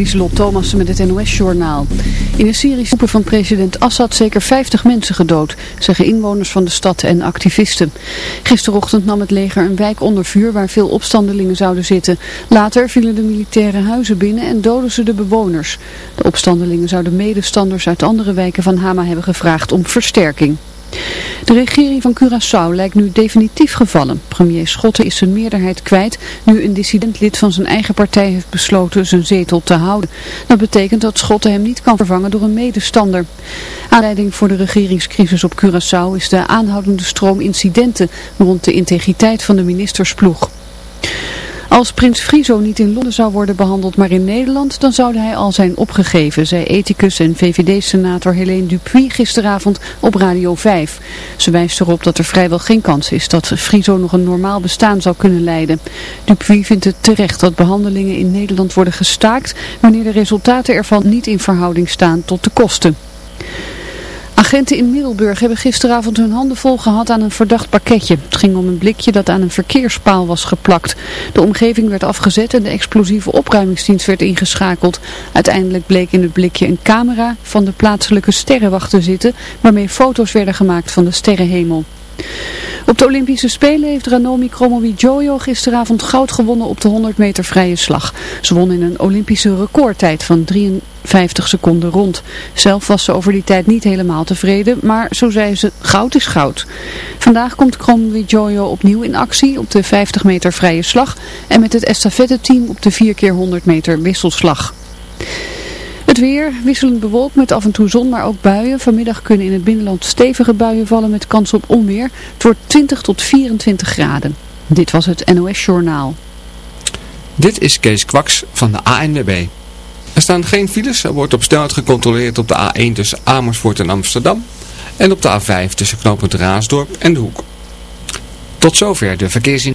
Lieselot Thomassen met het NOS-journaal. In de Syrische groepen van president Assad zeker 50 mensen gedood, zeggen inwoners van de stad en activisten. Gisterochtend nam het leger een wijk onder vuur waar veel opstandelingen zouden zitten. Later vielen de militaire huizen binnen en doden ze de bewoners. De opstandelingen zouden medestanders uit andere wijken van Hama hebben gevraagd om versterking. De regering van Curaçao lijkt nu definitief gevallen. Premier Schotten is zijn meerderheid kwijt nu een dissident-lid van zijn eigen partij heeft besloten zijn zetel te houden. Dat betekent dat Schotten hem niet kan vervangen door een medestander. Aanleiding voor de regeringscrisis op Curaçao is de aanhoudende stroom incidenten rond de integriteit van de ministersploeg. Als prins Friso niet in Londen zou worden behandeld, maar in Nederland, dan zou hij al zijn opgegeven, zei ethicus en VVD-senator Helene Dupuy gisteravond op Radio 5. Ze wijst erop dat er vrijwel geen kans is dat Friso nog een normaal bestaan zou kunnen leiden. Dupuy vindt het terecht dat behandelingen in Nederland worden gestaakt, wanneer de resultaten ervan niet in verhouding staan tot de kosten. Agenten in Middelburg hebben gisteravond hun handen vol gehad aan een verdacht pakketje. Het ging om een blikje dat aan een verkeerspaal was geplakt. De omgeving werd afgezet en de explosieve opruimingsdienst werd ingeschakeld. Uiteindelijk bleek in het blikje een camera van de plaatselijke sterrenwacht te zitten, waarmee foto's werden gemaakt van de sterrenhemel. Op de Olympische Spelen heeft Ranomi Kromowidjojo gisteravond goud gewonnen op de 100 meter vrije slag. Ze won in een Olympische recordtijd van 53 seconden rond. Zelf was ze over die tijd niet helemaal tevreden, maar zo zei ze, goud is goud. Vandaag komt Kromowidjojo opnieuw in actie op de 50 meter vrije slag en met het estafette-team op de 4 keer 100 meter wisselslag. Het weer wisselend bewolkt met af en toe zon, maar ook buien. Vanmiddag kunnen in het binnenland stevige buien vallen met kans op onweer. Het wordt 20 tot 24 graden. Dit was het NOS Journaal. Dit is Kees Kwaks van de ANWB. Er staan geen files. Er wordt op snelheid gecontroleerd op de A1 tussen Amersfoort en Amsterdam. En op de A5 tussen knooppunt Raasdorp en De Hoek. Tot zover de verkeersin.